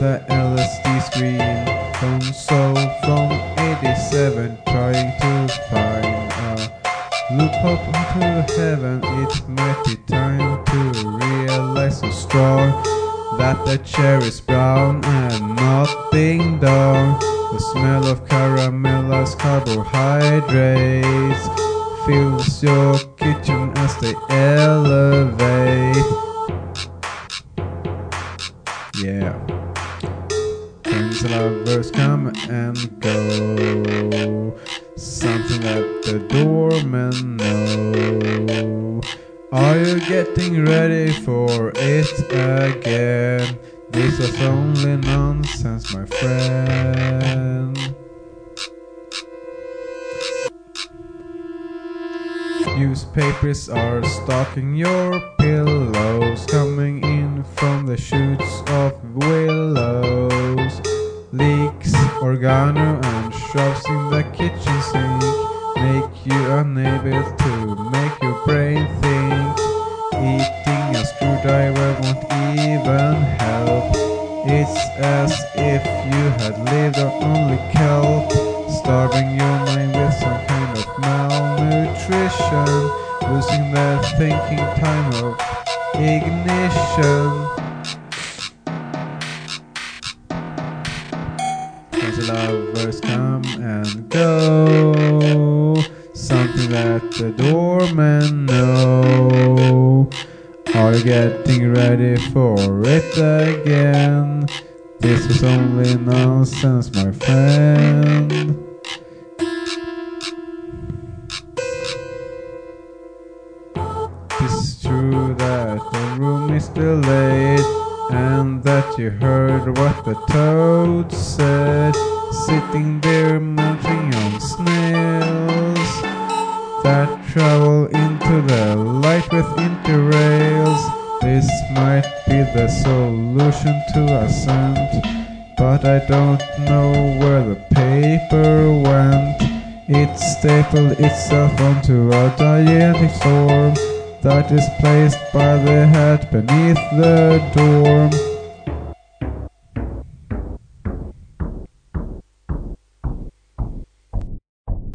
the LSD screen. From from 87, trying to find a loop up to heaven. It might be time to realize the store that the chair is brown and not ding dong. The smell of caramelized carbohydrates fills your kitchen as they elevate. Yeah. And lovers come and go. Something that the doorman know. Are you getting ready for it again? This was only nonsense, my friend. Newspapers are stalking your pillows, coming in from the shoots of willows. Oregano, and shrubs in the kitchen sink make you unable to make your brain think. Eating a screwdriver won't even help. It's as if you had lived on only kelp, starving your mind with some kind of malnutrition, losing the thinking time of ignition. Lovers come and go, something that the doormen know. Are you getting ready for it again? This was only nonsense, my friend. It's true that the room is delayed that you heard what the toad said, sitting there munching on snails that travel into the light with interrails. This might be the solution to ascent, but I don't know where the paper went. It stapled itself onto a gigantic form that is placed by the head beneath the dorm.